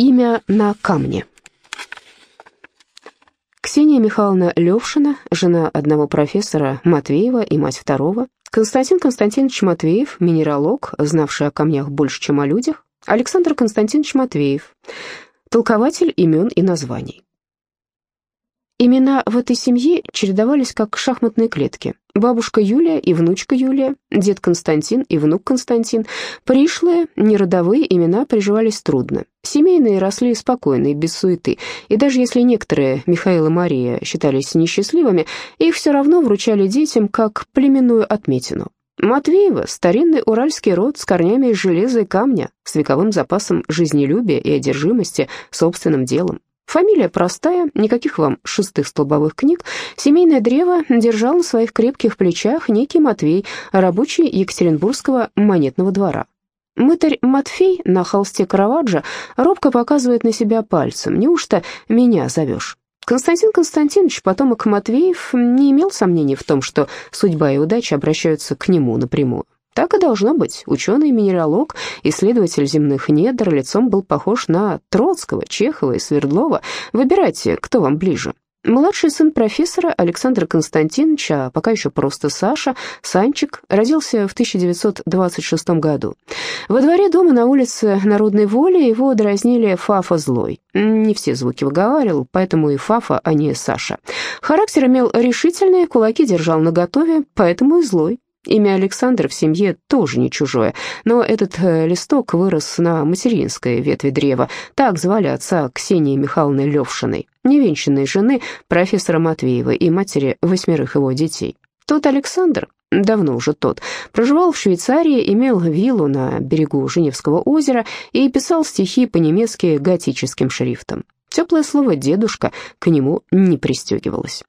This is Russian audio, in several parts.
Имя на камне. Ксения Михайловна Левшина, жена одного профессора Матвеева и мать второго, Константин Константинович Матвеев, минералог, знавший о камнях больше, чем о людях, Александр Константинович Матвеев, толкователь имен и названий. Имена в этой семье чередовались как шахматные клетки. Бабушка Юлия и внучка Юлия, дед Константин и внук Константин. Пришлые, неродовые имена приживались трудно. Семейные росли спокойно и без суеты. И даже если некоторые, Михаил и Мария, считались несчастливыми, их все равно вручали детям как племенную отметину. Матвеева – старинный уральский род с корнями из железа и камня, с вековым запасом жизнелюбия и одержимости собственным делом. Фамилия простая, никаких вам шестых столбовых книг. Семейное древо держал на своих крепких плечах некий Матвей, рабочий Екатеринбургского монетного двора. Мытарь Матфей на холсте Караваджо робко показывает на себя пальцем. «Неужто меня зовешь?» Константин Константинович, потомок Матвеев, не имел сомнений в том, что судьба и удача обращаются к нему напрямую. Так и должно быть. Ученый-минералог, исследователь земных недр, лицом был похож на Троцкого, Чехова и Свердлова. Выбирайте, кто вам ближе. Младший сын профессора Александр Константинович, а пока еще просто Саша, Санчик, родился в 1926 году. Во дворе дома на улице Народной воли его дразнили Фафа Злой. Не все звуки выговаривал, поэтому и Фафа, а не Саша. Характер имел решительный, кулаки держал наготове, поэтому и злой. Имя Александр в семье тоже не чужое, но этот э, листок вырос на материнской ветви древа. Так звали отца Ксении Михайловны Левшиной, невенчанной жены профессора Матвеева и матери восьмерых его детей. Тот Александр, давно уже тот, проживал в Швейцарии, имел виллу на берегу Женевского озера и писал стихи по-немецки готическим шрифтом. Теплое слово «дедушка» к нему не пристегивалось.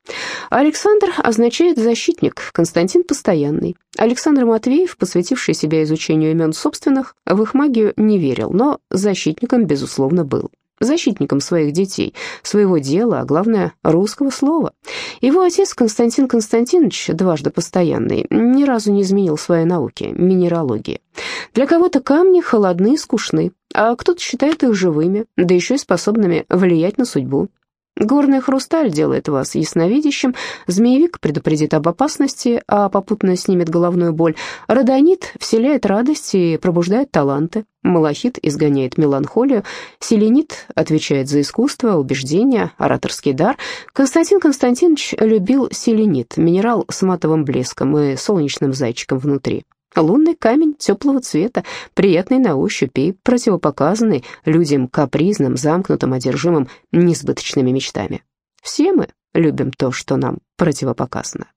Александр означает «защитник», Константин «постоянный». Александр Матвеев, посвятивший себя изучению имен собственных, в их магию не верил, но защитником, безусловно, был защитником своих детей, своего дела, а главное, русского слова. Его отец Константин Константинович, дважды постоянный, ни разу не изменил своей науки, минералогии. Для кого-то камни холодны и скучны, а кто-то считает их живыми, да еще и способными влиять на судьбу. Горный хрусталь делает вас ясновидящим, змеевик предупредит об опасности, а попутно снимет головную боль, родонит вселяет радость и пробуждает таланты, малахит изгоняет меланхолию, селенит отвечает за искусство, убеждения, ораторский дар. Константин Константинович любил селенит, минерал с матовым блеском и солнечным зайчиком внутри. Лунный камень теплого цвета, приятный на ощупь и противопоказанный людям капризным, замкнутым, одержимым несбыточными мечтами. Все мы любим то, что нам противопоказано.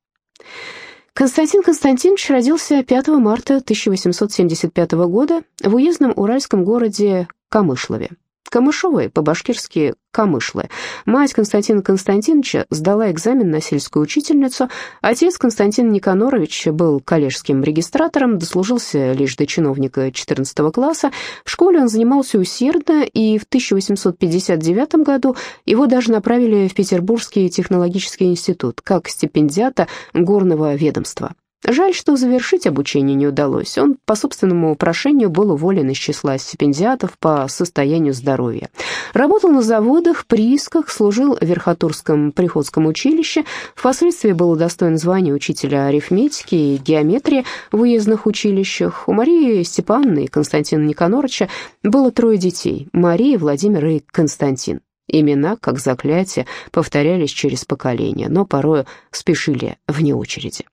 Константин Константинович родился 5 марта 1875 года в уездном уральском городе Камышлове. Камышовой, по-башкирски Камышлы. Мать Константина Константиновича сдала экзамен на сельскую учительницу. Отец Константин Никанорович был коллежским регистратором, дослужился лишь до чиновника 14 класса. В школе он занимался усердно, и в 1859 году его даже направили в Петербургский технологический институт как стипендиата горного ведомства. Жаль, что завершить обучение не удалось. Он по собственному прошению был уволен из числа стипендиатов по состоянию здоровья. Работал на заводах, приисках, служил в Верхотурском приходском училище, впоследствии был удостоен звания учителя арифметики и геометрии в уездных училищах. У Марии Степановны и Константина Никонорыча было трое детей – Мария, Владимир и Константин. Имена, как заклятие, повторялись через поколения, но порою спешили вне очереди.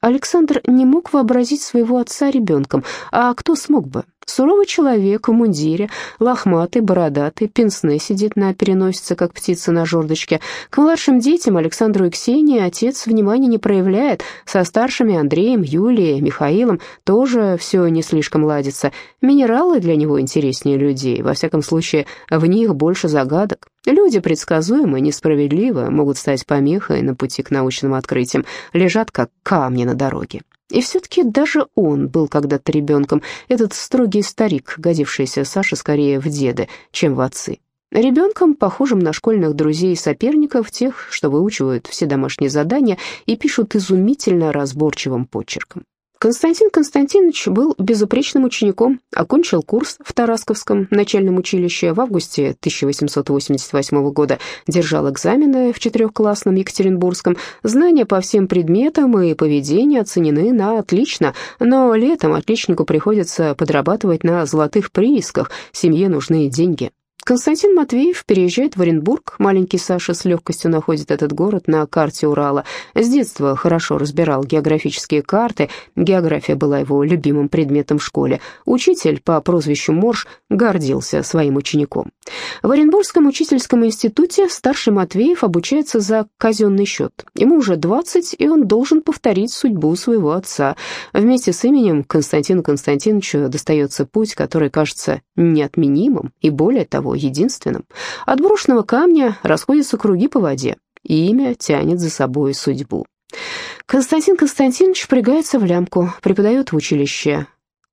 Александр не мог вообразить своего отца ребенком, а кто смог бы? Суровый человек в мундире, лохматый, бородатый, пенсне сидит на переносице, как птица на жердочке. К младшим детям, Александру и Ксении, отец внимания не проявляет. Со старшими Андреем, Юлией, Михаилом тоже все не слишком ладится. Минералы для него интереснее людей, во всяком случае, в них больше загадок. Люди предсказуемы, несправедливы, могут стать помехой на пути к научным открытиям, лежат как камни на дороге. И все-таки даже он был когда-то ребенком, этот строгий старик, годившийся Саше скорее в деды, чем в отцы. Ребенком, похожим на школьных друзей и соперников, тех, что выучивают все домашние задания и пишут изумительно разборчивым почерком. Константин Константинович был безупречным учеником, окончил курс в Тарасковском начальном училище в августе 1888 года, держал экзамены в четырехклассном Екатеринбургском. Знания по всем предметам и поведение оценены на отлично, но летом отличнику приходится подрабатывать на золотых приисках, семье нужны деньги. Константин Матвеев переезжает в Оренбург. Маленький Саша с легкостью находит этот город на карте Урала. С детства хорошо разбирал географические карты. География была его любимым предметом в школе. Учитель по прозвищу Морж гордился своим учеником. В Оренбургском учительском институте старший Матвеев обучается за казенный счет. Ему уже 20, и он должен повторить судьбу своего отца. Вместе с именем Константину Константиновичу достается путь, который кажется неотменимым и, более того, единственным. От брошенного камня расходятся круги по воде, и имя тянет за собой судьбу. Константин Константинович впрягается в лямку, преподает в училище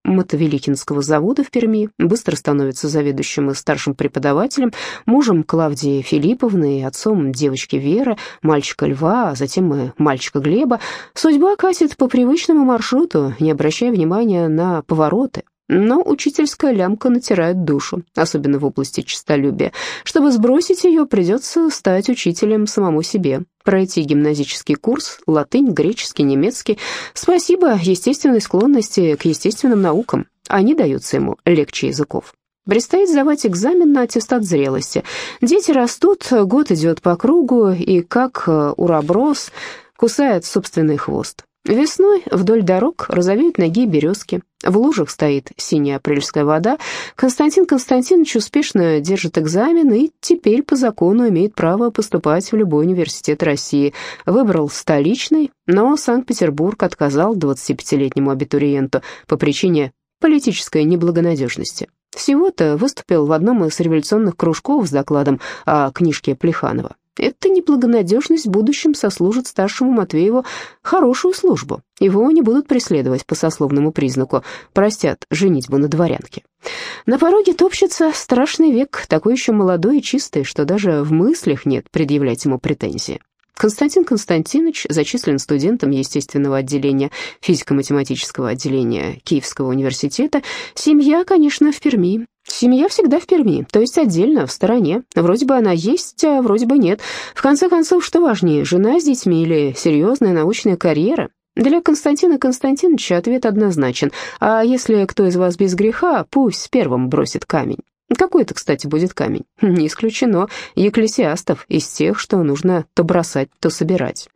Мотовеликинского завода в Перми, быстро становится заведующим и старшим преподавателем, мужем Клавдии Филипповны и отцом девочки Веры, мальчика Льва, а затем и мальчика Глеба. Судьба катит по привычному маршруту, не обращая внимания на повороты. Но учительская лямка натирает душу, особенно в области честолюбия. Чтобы сбросить ее, придется стать учителем самому себе, пройти гимназический курс, латынь, греческий, немецкий. Спасибо естественной склонности к естественным наукам. Они даются ему легче языков. Предстоит сдавать экзамен на аттестат зрелости. Дети растут, год идет по кругу, и как ураброс кусает собственный хвост. Весной вдоль дорог розовеют ноги березки, в лужах стоит синяя апрельская вода. Константин Константинович успешно держит экзамен и теперь по закону имеет право поступать в любой университет России. Выбрал столичный, но Санкт-Петербург отказал 25-летнему абитуриенту по причине политической неблагонадежности. Всего-то выступил в одном из революционных кружков с докладом о книжке Плеханова. Эта неблагонадежность в будущем сослужит старшему Матвееву хорошую службу. Его не будут преследовать по сословному признаку, простят женитьбу на дворянке. На пороге топчется страшный век, такой еще молодой и чистый, что даже в мыслях нет предъявлять ему претензии. Константин Константинович зачислен студентом естественного отделения физико-математического отделения Киевского университета. Семья, конечно, в Перми. Семья всегда в Перми, то есть отдельно, в стороне. Вроде бы она есть, а вроде бы нет. В конце концов, что важнее, жена с детьми или серьезная научная карьера? Для Константина Константиновича ответ однозначен. А если кто из вас без греха, пусть первым бросит камень. Какой это, кстати, будет камень? Не исключено. Екклесиастов, из тех, что нужно то бросать, то собирать.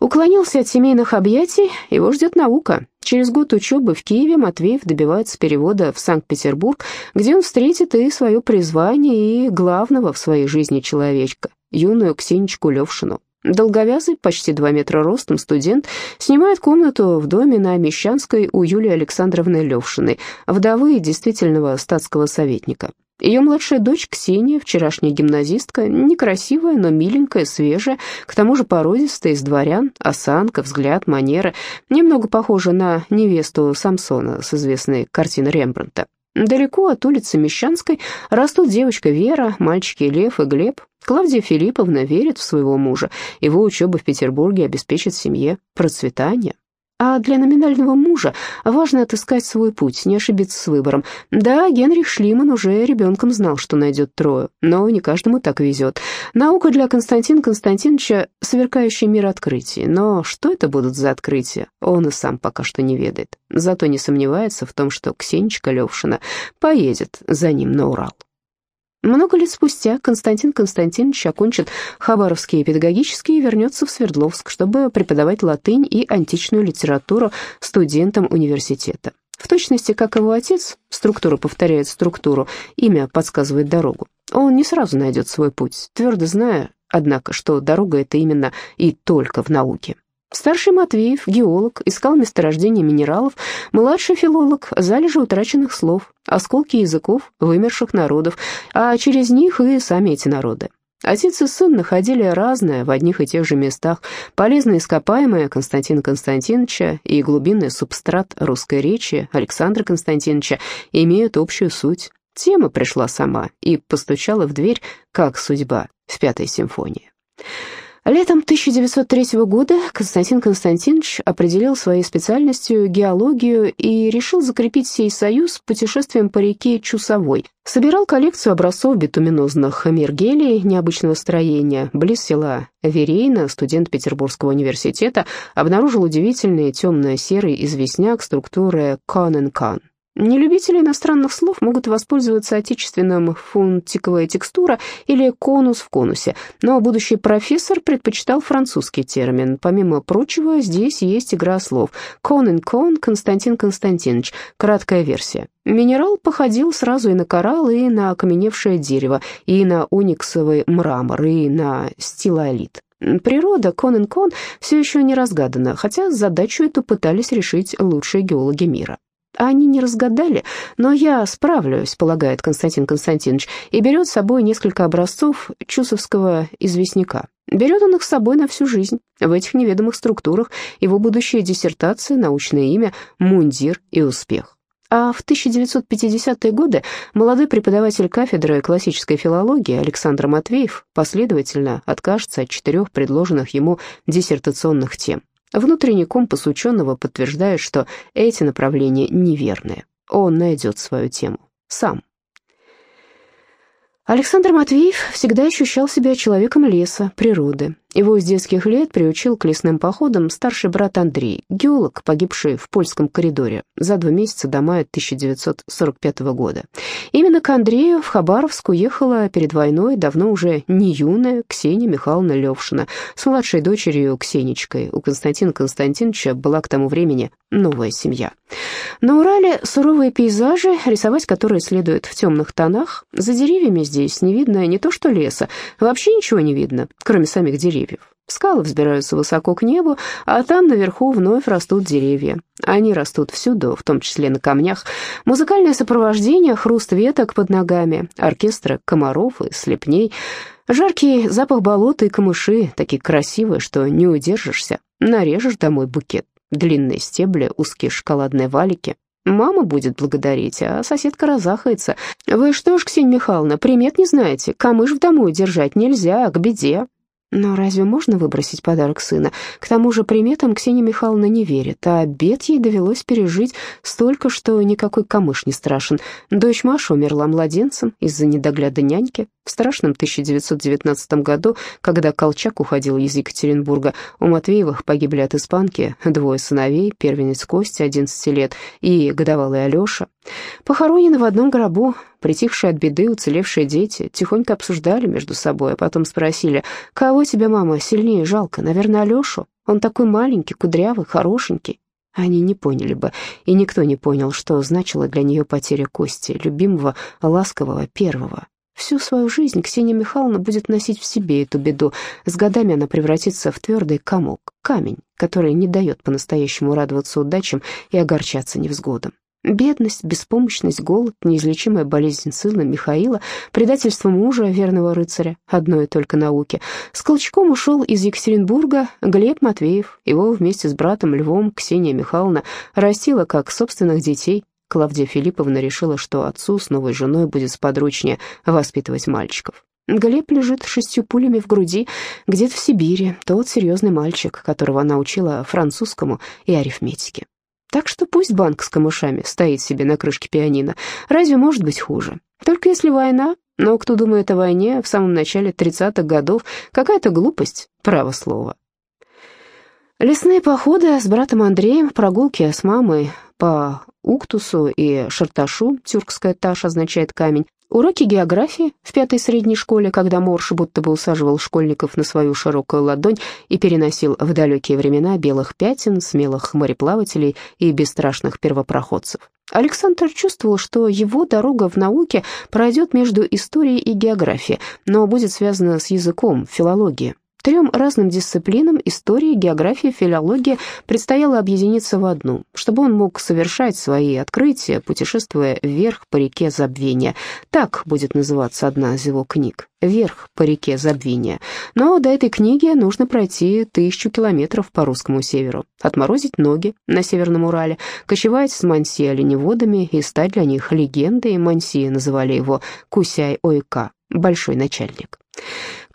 Уклонился от семейных объятий, его ждет наука. Через год учебы в Киеве Матвеев добивается перевода в Санкт-Петербург, где он встретит и свое призвание, и главного в своей жизни человечка, юную Ксенечку Левшину. Долговязый, почти два метра ростом студент, снимает комнату в доме на Мещанской у Юлии Александровны Левшиной, вдовы действительного статского советника. Ее младшая дочь Ксения, вчерашняя гимназистка, некрасивая, но миленькая, свежая, к тому же породистая, из дворян, осанка, взгляд, манера, немного похожа на невесту Самсона с известной картины Рембрандта. Далеко от улицы Мещанской растут девочка Вера, мальчики Лев и Глеб. Клавдия Филипповна верит в своего мужа. Его учеба в Петербурге обеспечит семье процветание. А для номинального мужа важно отыскать свой путь, не ошибиться с выбором. Да, Генрих Шлиман уже ребенком знал, что найдет трою, но не каждому так везет. Наука для Константина Константиновича — сверкающий мир открытий, но что это будут за открытия, он и сам пока что не ведает. Зато не сомневается в том, что Ксенечка Левшина поедет за ним на Урал. Много лет спустя Константин Константинович окончит Хабаровский педагогический и вернется в Свердловск, чтобы преподавать латынь и античную литературу студентам университета. В точности, как его отец, структура повторяет структуру, имя подсказывает дорогу. Он не сразу найдет свой путь, твердо зная, однако, что дорога это именно и только в науке. Старший Матвеев, геолог, искал месторождение минералов, младший филолог — залежи утраченных слов, осколки языков вымерших народов, а через них и сами эти народы. Отец и сын находили разное в одних и тех же местах, полезное ископаемое Константина Константиновича и глубинный субстрат русской речи Александра Константиновича имеют общую суть. Тема пришла сама и постучала в дверь, как судьба в пятой симфонии. Летом 1903 года Константин Константинович определил своей специальностью геологию и решил закрепить сей союз путешествием по реке Чусовой. Собирал коллекцию образцов битуминозных мергелей необычного строения. Близ села Верейна студент Петербургского университета обнаружил удивительный темно-серый известняк структуры Канен-Кан. Нелюбители иностранных слов могут воспользоваться отечественным фунтиковая текстура или конус в конусе, но будущий профессор предпочитал французский термин. Помимо прочего, здесь есть игра слов. Кон кон Константин Константинович, краткая версия. Минерал походил сразу и на коралл, и на окаменевшее дерево, и на ониксовый мрамор, и на стилолит. Природа Конен-Кон все еще не разгадана, хотя задачу эту пытались решить лучшие геологи мира. Они не разгадали, но я справлюсь, полагает Константин Константинович, и берет с собой несколько образцов чусовского известняка. Берет он их с собой на всю жизнь. В этих неведомых структурах его будущая диссертация, научное имя, мундир и успех. А в 1950-е годы молодой преподаватель кафедры классической филологии Александр Матвеев последовательно откажется от четырех предложенных ему диссертационных тем. Внутренний компас ученого подтверждает, что эти направления неверные. Он найдет свою тему сам. Александр Матвеев всегда ощущал себя человеком леса, природы. Его с детских лет приучил к лесным походам старший брат Андрей, геолог, погибший в польском коридоре за два месяца до мая 1945 года. Именно к Андрею в Хабаровск уехала перед войной давно уже не юная Ксения Михайловна Левшина с младшей дочерью Ксенечкой. У Константина Константиновича была к тому времени новая семья. На Урале суровые пейзажи, рисовать которые следует в темных тонах. За деревьями здесь не видно не то что леса, вообще ничего не видно, кроме самих деревьев деревьев. Скалы взбираются высоко к небу, а там наверху вновь растут деревья. Они растут всюду, в том числе на камнях. Музыкальное сопровождение, хруст веток под ногами, оркестры комаров и слепней. Жаркий запах болота и камыши, такие красивые, что не удержишься. Нарежешь домой букет. Длинные стебли, узкие шоколадные валики. Мама будет благодарить, а соседка разахается. «Вы что ж, Ксения Михайловна, примет не знаете? Камыш в дому держать нельзя, к беде». Но разве можно выбросить подарок сына? К тому же приметам Ксения Михайловна не верит, а обед ей довелось пережить столько, что никакой камыш не страшен. Дочь Маша умерла младенцем из-за недогляда няньки. В страшном 1919 году, когда Колчак уходил из Екатеринбурга, у Матвеевых погибли от испанки двое сыновей, первенец Костя, 11 лет, и годовалый Алеша. Похоронены в одном гробу, притихшие от беды уцелевшие дети, тихонько обсуждали между собой, а потом спросили, «Кого тебе, мама, сильнее жалко? Наверное, Алешу? Он такой маленький, кудрявый, хорошенький». Они не поняли бы, и никто не понял, что значила для нее потеря Кости, любимого, ласкового, первого. Всю свою жизнь Ксения Михайловна будет носить в себе эту беду. С годами она превратится в твердый комок, камень, который не дает по-настоящему радоваться удачам и огорчаться невзгодам. Бедность, беспомощность, голод, неизлечимая болезнь сына Михаила, предательство мужа, верного рыцаря, одной только науки. С Колчаком ушел из Екатеринбурга Глеб Матвеев. Его вместе с братом Львом Ксения Михайловна растила как собственных детей. Клавдия Филипповна решила, что отцу с новой женой будет сподручнее воспитывать мальчиков. Глеб лежит шестью пулями в груди, где-то в Сибири, тот серьезный мальчик, которого она учила французскому и арифметике. Так что пусть банк с камышами стоит себе на крышке пианино. Разве может быть хуже? Только если война, но кто думает о войне в самом начале 30-х годов, какая-то глупость, право слово. Лесные походы с братом Андреем, прогулки с мамой по Уктусу и Шарташу, тюркская таш означает камень, Уроки географии в пятой средней школе, когда Морш будто бы усаживал школьников на свою широкую ладонь и переносил в далекие времена белых пятен, смелых мореплавателей и бесстрашных первопроходцев. Александр чувствовал, что его дорога в науке пройдет между историей и географией, но будет связана с языком, филологией. Трем разным дисциплинам – истории, географии, филологии – предстояло объединиться в одну, чтобы он мог совершать свои открытия, путешествуя вверх по реке Забвения. Так будет называться одна из его книг «Вверх по реке Забвения». Но до этой книги нужно пройти тысячу километров по русскому северу, отморозить ноги на Северном Урале, кочевать с Манси оленеводами и стать для них легендой. Манси называли его Кусяй-Ойка, большой начальник.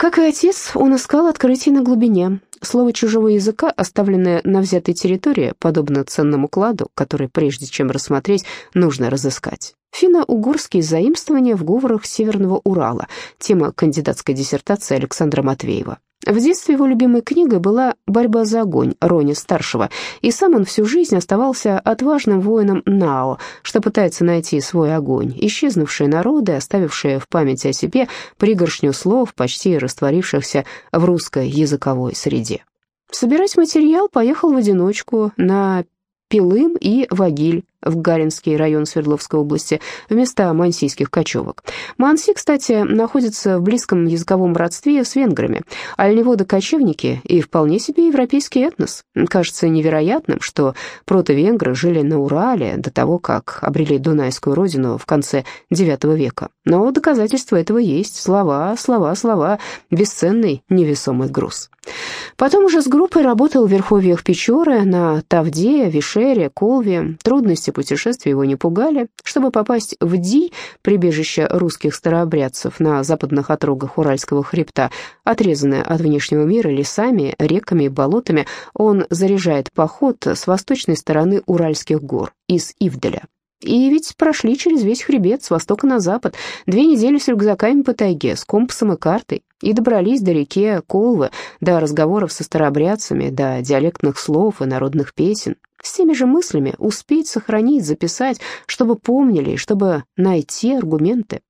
Как и отец, он искал открытий на глубине. Слово чужого языка, оставленное на взятой территории, подобно ценному кладу, который, прежде чем рассмотреть, нужно разыскать. Финно-угорские заимствования в говорах Северного Урала. Тема кандидатской диссертации Александра Матвеева. В детстве его любимой книгой была «Борьба за огонь» Рони-старшего, и сам он всю жизнь оставался отважным воином Нао, что пытается найти свой огонь, исчезнувшие народы, оставившие в памяти о себе пригоршню слов, почти растворившихся в русской языковой среде. Собирать материал поехал в одиночку на Пилым и Вагиль, в Гаринский район Свердловской области, вместо мансийских кочевок. Манси, кстати, находится в близком языковом родстве с венграми, льводы-кочевники и вполне себе европейский этнос. Кажется невероятным, что протовенгры жили на Урале до того, как обрели Дунайскую родину в конце IX века. Но доказательства этого есть. Слова, слова, слова, бесценный невесомый груз. Потом уже с группой работал в верховьях Печоры, на Тавде, Вишере, Колве. Трудности путешествия его не пугали. Чтобы попасть в Ди, прибежище русских старообрядцев на западных отрогах Уральского хребта, отрезанное от внешнего мира лесами, реками и болотами, он заряжает поход с восточной стороны Уральских гор, из Ивделя. И ведь прошли через весь хребет, с востока на запад, две недели с рюкзаками по тайге, с компасом и картой, и добрались до реки Колвы, до разговоров со старообрядцами, до диалектных слов и народных песен. С теми же мыслями успеть сохранить, записать, чтобы помнили, чтобы найти аргументы.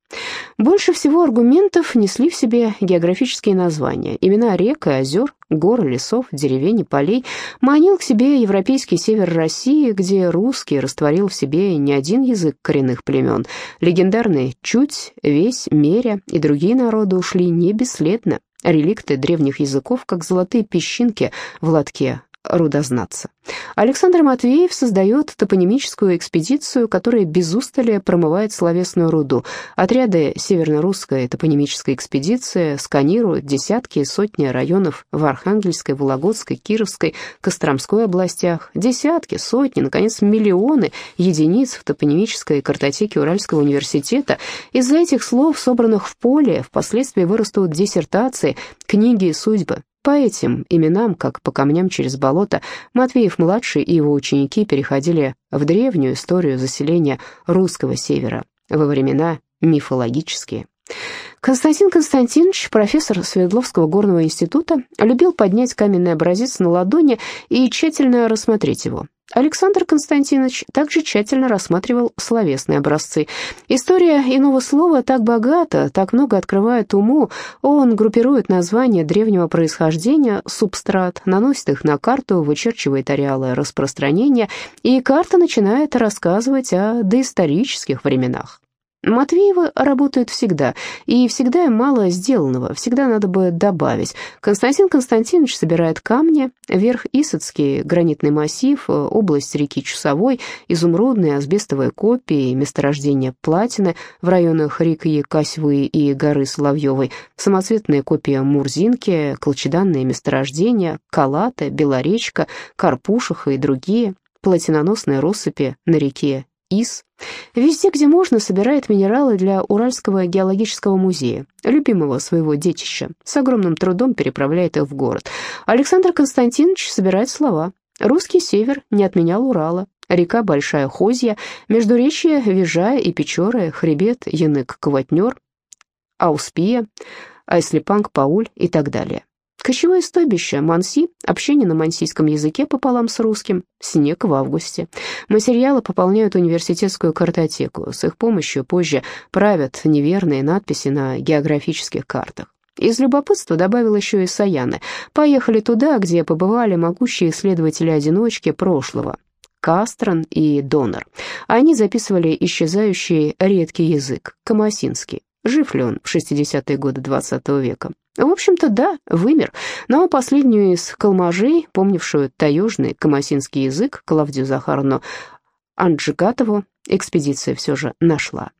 Больше всего аргументов несли в себе географические названия, имена рек и озер, гор, лесов, деревень и полей. Манил к себе европейский север России, где русский растворил в себе не один язык коренных племен. Легендарные Чуть, Весь, Меря и другие народы ушли не бесследно. Реликты древних языков, как золотые песчинки в лотке рудознаться. Александр Матвеев создает топонимическую экспедицию, которая без устали промывает словесную руду. Отряды северно-русской топонимической экспедиции сканируют десятки и сотни районов в Архангельской, Вологодской, Кировской, Костромской областях, десятки, сотни, наконец, миллионы единиц в топонимической картотеке Уральского университета. Из-за этих слов, собранных в поле, впоследствии вырастут диссертации, книги и судьбы. По этим именам, как по камням через болото, Матвеев-младший и его ученики переходили в древнюю историю заселения русского севера во времена мифологические. Константин Константинович, профессор Свердловского горного института, любил поднять каменный образец на ладони и тщательно рассмотреть его. Александр Константинович также тщательно рассматривал словесные образцы. История иного слова так богата, так много открывает уму, он группирует названия древнего происхождения, субстрат, наносит их на карту, вычерчивает ареалы распространения, и карта начинает рассказывать о доисторических временах. Матвеевы работают всегда, и всегда мало сделанного, всегда надо бы добавить. Константин Константинович собирает камни, верх Исоцкий, гранитный массив, область реки Чусовой, изумрудные асбестовые копии, месторождение платины в районах реки Касьвы и горы Соловьевой, самоцветные копии Мурзинки, колчеданные месторождения, Калата, Белоречка, Карпушиха и другие, платиноносные россыпи на реке Ис. Везде, где можно, собирает минералы для Уральского геологического музея, любимого своего детища. С огромным трудом переправляет их в город. Александр Константинович собирает слова. Русский север не отменял Урала. Река Большая Хозья, Междуречье, Вижая и Печоры, Хребет, Янык, Кватнер, Ауспия, Айслипанг, Пауль и так далее. Кочевое стойбище, манси, общение на мансийском языке пополам с русским, снег в августе. Материалы пополняют университетскую картотеку. С их помощью позже правят неверные надписи на географических картах. Из любопытства добавил еще и Саяны. Поехали туда, где побывали могущие исследователи-одиночки прошлого. Кастрон и Донор. Они записывали исчезающий редкий язык, камасинский. Жив ли он в 60-е годы XX века? В общем-то, да, вымер, но последнюю из калмажей, помнившую таежный камасинский язык, Клавдию Захаровну Анджигатову, экспедиция все же нашла.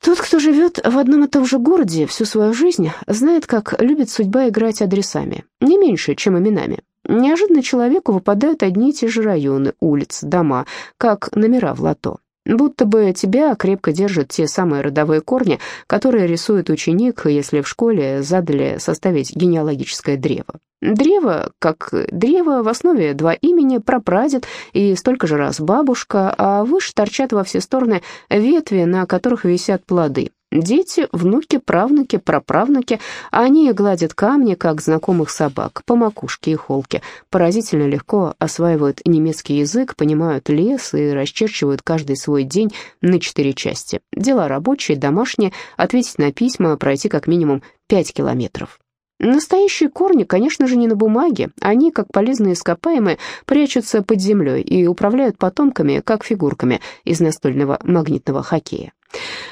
Тот, кто живет в одном и том же городе всю свою жизнь, знает, как любит судьба играть адресами, не меньше, чем именами. Неожиданно человеку выпадают одни и те же районы, улицы, дома, как номера в лото. Будто бы тебя крепко держат те самые родовые корни, которые рисует ученик, если в школе задали составить генеалогическое древо. Древо, как древо, в основе два имени, прапрадед и столько же раз бабушка, а выше торчат во все стороны ветви, на которых висят плоды. Дети, внуки, правнуки, праправнуки, они гладят камни, как знакомых собак, по макушке и холке, поразительно легко осваивают немецкий язык, понимают лес и расчерчивают каждый свой день на четыре части. Дела рабочие, домашние, ответить на письма, пройти как минимум пять километров. Настоящие корни, конечно же, не на бумаге. Они, как полезные ископаемые, прячутся под землей и управляют потомками, как фигурками из настольного магнитного хоккея.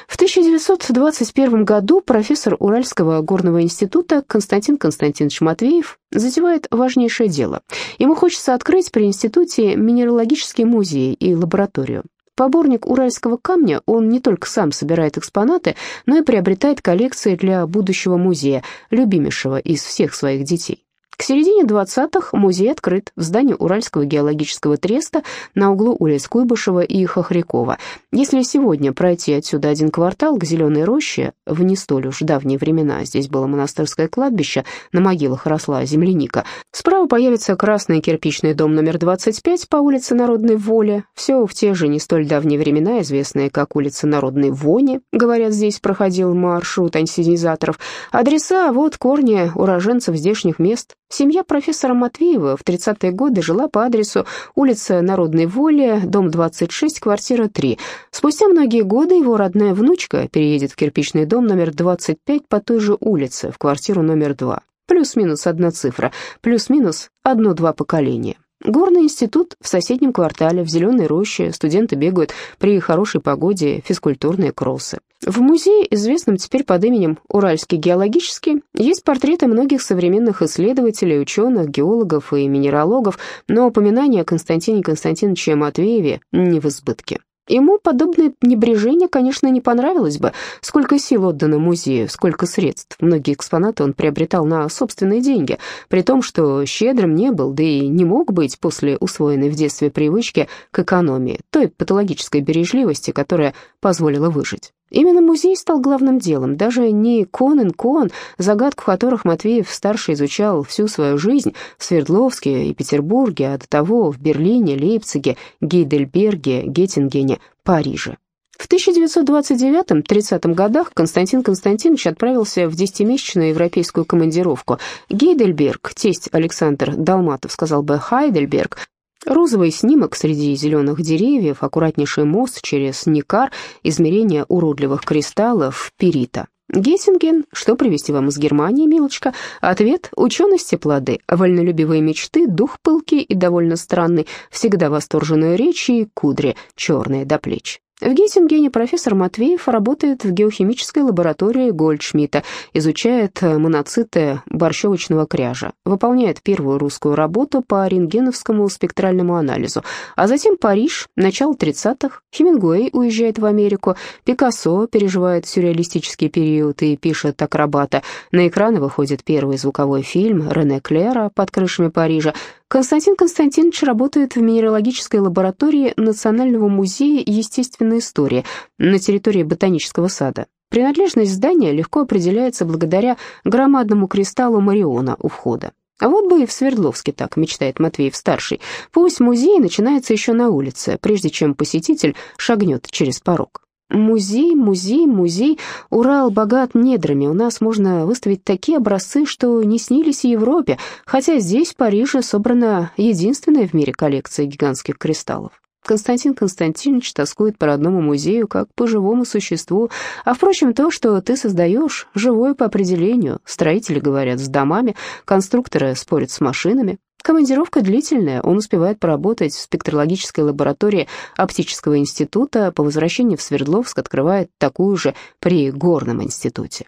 В 1921 году профессор Уральского горного института Константин Константинович Матвеев затевает важнейшее дело. Ему хочется открыть при институте минералогический музей и лабораторию. Поборник уральского камня, он не только сам собирает экспонаты, но и приобретает коллекции для будущего музея, любимейшего из всех своих детей. К середине 20-х музей открыт в здании Уральского геологического треста на углу улиц Куйбышева и Хохрякова. Если сегодня пройти отсюда один квартал к Зеленой роще, в не столь уж давние времена здесь было монастырское кладбище, на могилах росла земляника, справа появится красный кирпичный дом номер 25 по улице Народной Воли, все в те же не столь давние времена, известные как улица Народной Вони, говорят, здесь проходил маршрут ансинизаторов. Адреса, вот корни уроженцев здешних мест, Семья профессора Матвеева в 30-е годы жила по адресу улица Народной Воли, дом 26, квартира 3. Спустя многие годы его родная внучка переедет в кирпичный дом номер 25 по той же улице, в квартиру номер 2. Плюс-минус одна цифра, плюс-минус одно-два поколения. Горный институт в соседнем квартале, в Зеленой роще, студенты бегают при хорошей погоде, физкультурные кроссы. В музее, известном теперь под именем Уральский геологический, есть портреты многих современных исследователей, ученых, геологов и минералогов, но упоминания о Константине Константиновиче Матвееве не в избытке. Ему подобное небрежение, конечно, не понравилось бы. Сколько сил отдано музею, сколько средств. Многие экспонаты он приобретал на собственные деньги, при том, что щедрым не был, да и не мог быть после усвоенной в детстве привычки к экономии, той патологической бережливости, которая позволила выжить. Именно музей стал главным делом, даже не Конен Кон, загадку которых Матвеев-старший изучал всю свою жизнь в Свердловске и Петербурге, а до того в Берлине, Лейпциге, Гейдельберге, Геттингене, Париже. В 1929-30 годах Константин Константинович отправился в десятимесячную европейскую командировку. Гейдельберг, тесть Александр Далматов сказал бы Хайдельберг, Розовый снимок среди зеленых деревьев, аккуратнейший мост через Никар, измерение уродливых кристаллов, перита. Гессинген, что привезти вам из Германии, милочка? Ответ – учености плоды, вольнолюбивые мечты, дух пылкий и довольно странный, всегда восторженную речь и кудри, черные до плеч. В Геттингене профессор Матвеев работает в геохимической лаборатории Гольдшмидта, изучает моноциты борщевочного кряжа, выполняет первую русскую работу по рентгеновскому спектральному анализу, а затем Париж, начало 30-х, Хемингуэй уезжает в Америку, Пикассо переживает сюрреалистический период и пишет «Акробата», на экраны выходит первый звуковой фильм Рене Клера «Под крышами Парижа», Константин Константинович работает в минералогической лаборатории Национального музея естественной истории на территории Ботанического сада. Принадлежность здания легко определяется благодаря громадному кристаллу Мариона у входа. А вот бы и в Свердловске так, мечтает Матвеев-старший. Пусть музей начинается еще на улице, прежде чем посетитель шагнет через порог. Музей, музей, музей. Урал богат недрами. У нас можно выставить такие образцы, что не снились в Европе, хотя здесь, в Париже, собрана единственная в мире коллекция гигантских кристаллов. Константин Константинович тоскует по родному музею, как по живому существу. А, впрочем, то, что ты создаешь, живое по определению. Строители говорят с домами, конструкторы спорят с машинами. Командировка длительная, он успевает поработать в спектрологической лаборатории оптического института, по возвращении в Свердловск открывает такую же при Горном институте.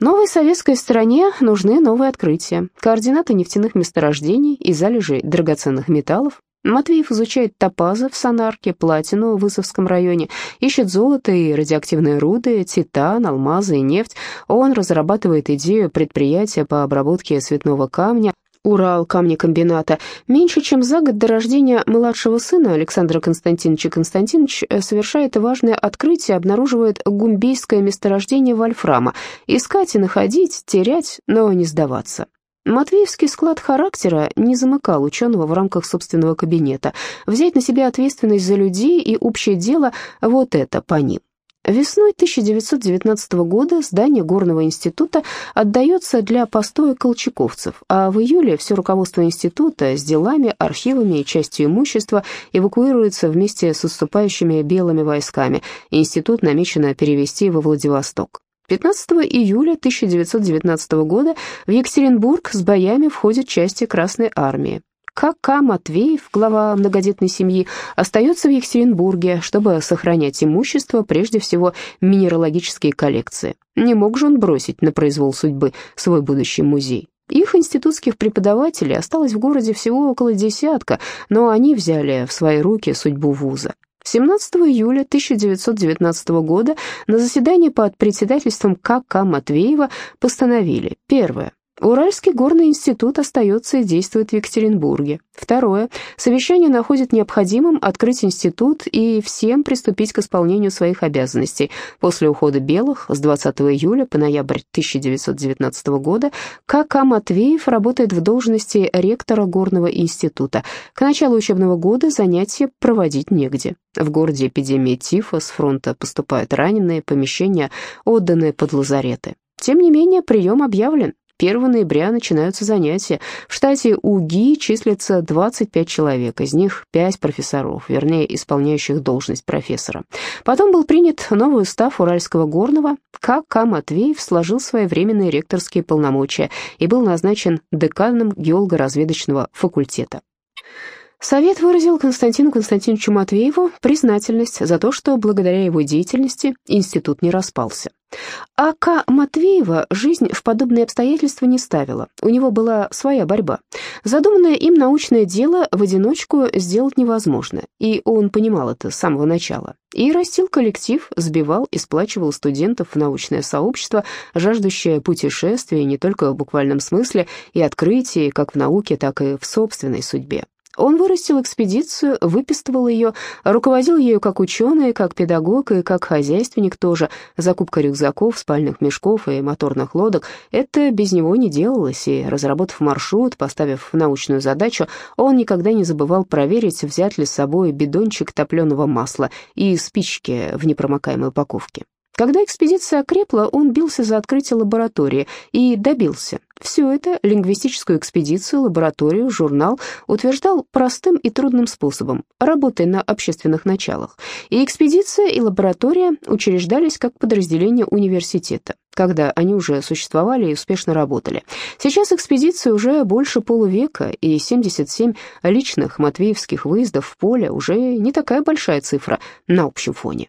Новой советской стране нужны новые открытия, координаты нефтяных месторождений и залежей драгоценных металлов, Матвеев изучает топазы в Сонарке, платину в Исовском районе, ищет золото и радиоактивные руды, титан, алмазы и нефть. Он разрабатывает идею предприятия по обработке цветного камня, Урал камнекомбината. Меньше чем за год до рождения младшего сына Александра Константиновича Константинович э, совершает важное открытие, обнаруживает гумбейское месторождение вольфрама. Искать и находить, терять, но не сдаваться. Матвеевский склад характера не замыкал ученого в рамках собственного кабинета. Взять на себя ответственность за людей и общее дело – вот это по ним. Весной 1919 года здание Горного института отдается для постоя колчаковцев, а в июле все руководство института с делами, архивами и частью имущества эвакуируется вместе с уступающими белыми войсками. Институт намечено перевести во Владивосток. 15 июля 1919 года в Екатеринбург с боями входят части Красной армии. К.К. Матвеев, глава многодетной семьи, остается в Екатеринбурге, чтобы сохранять имущество, прежде всего минералогические коллекции. Не мог же он бросить на произвол судьбы свой будущий музей. Их институтских преподавателей осталось в городе всего около десятка, но они взяли в свои руки судьбу вуза. 17 июля 1919 года на заседании под председательством К.К. Матвеева постановили, первое, Уральский горный институт остается и действует в Екатеринбурге. Второе. Совещание находит необходимым открыть институт и всем приступить к исполнению своих обязанностей. После ухода белых с 20 июля по ноябрь 1919 года К.К. Матвеев работает в должности ректора горного института. К началу учебного года занятия проводить негде. В городе эпидемия тифа, с фронта поступают раненые, помещения отданы под лазареты. Тем не менее, прием объявлен. 1 ноября начинаются занятия. В штате УГИ числится 25 человек, из них 5 профессоров, вернее, исполняющих должность профессора. Потом был принят новый устав Уральского горного. К.К. Матвеев сложил свои временные ректорские полномочия и был назначен деканом геолого-разведочного факультета. Совет выразил Константину Константиновичу Матвееву признательность за то, что благодаря его деятельности институт не распался. А К. Матвеева жизнь в подобные обстоятельства не ставила. У него была своя борьба. Задуманное им научное дело в одиночку сделать невозможно, и он понимал это с самого начала. И растил коллектив, сбивал и сплачивал студентов в научное сообщество, жаждущее путешествия не только в буквальном смысле и открытий как в науке, так и в собственной судьбе. Он вырастил экспедицию, выписывал ее, руководил ею как ученый, как педагог и как хозяйственник тоже. Закупка рюкзаков, спальных мешков и моторных лодок — это без него не делалось, и, разработав маршрут, поставив научную задачу, он никогда не забывал проверить, взять ли с собой бидончик топленого масла и спички в непромокаемой упаковке. Когда экспедиция окрепла, он бился за открытие лаборатории и добился. Все это, лингвистическую экспедицию, лабораторию, журнал, утверждал простым и трудным способом, работая на общественных началах. И экспедиция, и лаборатория учреждались как подразделения университета, когда они уже существовали и успешно работали. Сейчас экспедиция уже больше полувека, и 77 личных матвеевских выездов в поле уже не такая большая цифра на общем фоне.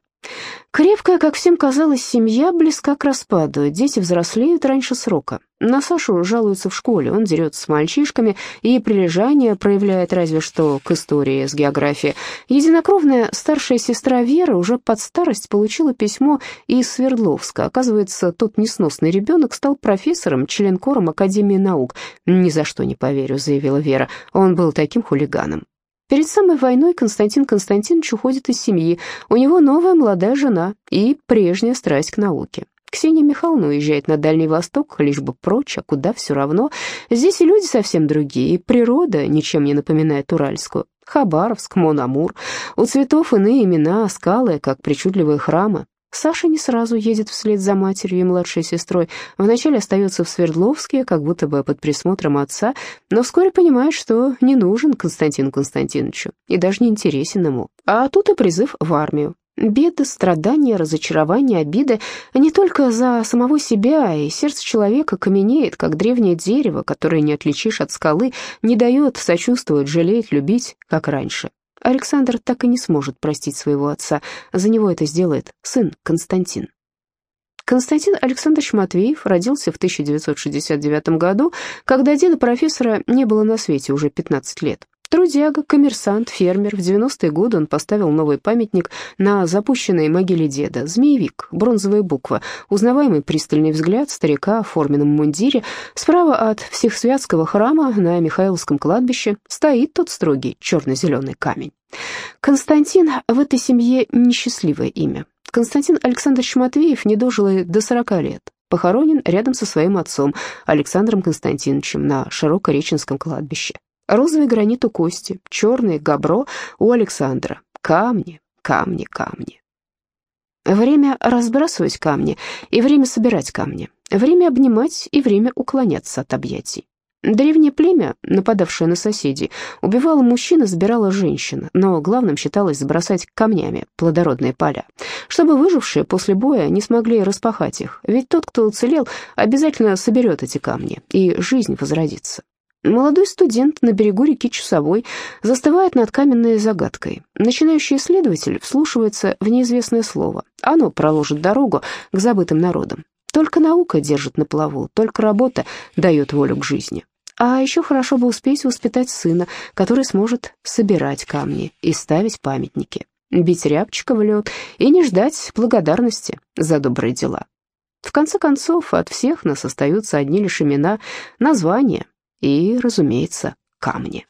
Крепкая, как всем казалось, семья близка к распаду, дети взрослеют раньше срока. На Сашу жалуются в школе, он дерется с мальчишками и прилежание проявляет разве что к истории с географией. Единокровная старшая сестра Вера уже под старость получила письмо из Свердловска. Оказывается, тот несносный ребенок стал профессором, член-кором Академии наук. «Ни за что не поверю», — заявила Вера, — «он был таким хулиганом». Перед самой войной Константин Константинович уходит из семьи. У него новая молодая жена и прежняя страсть к науке. Ксения Михайловна уезжает на Дальний Восток, лишь бы прочь, а куда все равно. Здесь и люди совсем другие, и природа ничем не напоминает уральскую. Хабаровск, Монамур. У цветов иные имена, скалы, как причудливые храмы. Саша не сразу едет вслед за матерью и младшей сестрой. Вначале остается в Свердловске, как будто бы под присмотром отца, но вскоре понимает, что не нужен Константину Константиновичу и даже не интересен ему. А тут и призыв в армию. Беды, страдания, разочарования, обиды не только за самого себя, и сердце человека каменеет, как древнее дерево, которое не отличишь от скалы, не дает сочувствовать, жалеть, любить, как раньше. Александр так и не сможет простить своего отца. За него это сделает сын Константин. Константин Александрович Матвеев родился в 1969 году, когда деда профессора не было на свете уже 15 лет. Трудяга, коммерсант, фермер. В 90-е годы он поставил новый памятник на запущенной могиле деда. Змеевик, бронзовая буква, узнаваемый пристальный взгляд старика в форменном мундире. Справа от Всехсвятского храма на Михайловском кладбище стоит тот строгий черно-зеленый камень. Константин в этой семье несчастливое имя. Константин Александрович Матвеев не дожил и до 40 лет. Похоронен рядом со своим отцом Александром Константиновичем на Широкореченском кладбище. Розовый гранит у Кости, черный габро у Александра. Камни, камни, камни. Время разбрасывать камни и время собирать камни. Время обнимать и время уклоняться от объятий. Древнее племя, нападавшее на соседей, убивало мужчин и забирало женщин, но главным считалось забросать камнями плодородные поля, чтобы выжившие после боя не смогли распахать их, ведь тот, кто уцелел, обязательно соберет эти камни, и жизнь возродится. Молодой студент на берегу реки Часовой застывает над каменной загадкой. Начинающий исследователь вслушивается в неизвестное слово. Оно проложит дорогу к забытым народам. Только наука держит на плаву, только работа дает волю к жизни. А еще хорошо бы успеть воспитать сына, который сможет собирать камни и ставить памятники, бить рябчика в лед и не ждать благодарности за добрые дела. В конце концов, от всех нас остаются одни лишь имена, названия, и, разумеется, камни.